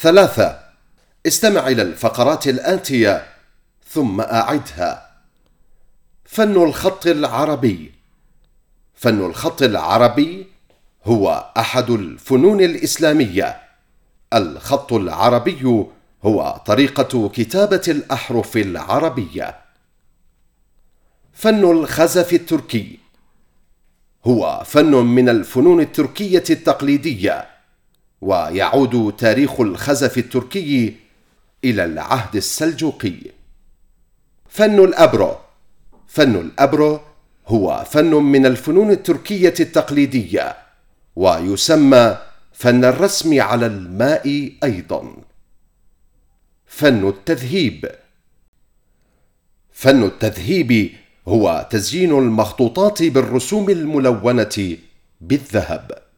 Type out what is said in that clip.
ثلاثة. استمع إلى الفقرات الآتية ثم أعدها. فن الخط العربي. فن الخط العربي هو أحد الفنون الإسلامية. الخط العربي هو طريقة كتابة الأحرف العربية. فن الخزف التركي. هو فن من الفنون التركية التقليدية. ويعود تاريخ الخزف التركي إلى العهد السلجوقي. فن الأبرو. فن الأبرو هو فن من الفنون التركية التقليدية ويسمى فن الرسم على الماء أيضا. فن التذهيب. فن التذهيب هو تزيين المخطوطات بالرسوم الملونة بالذهب.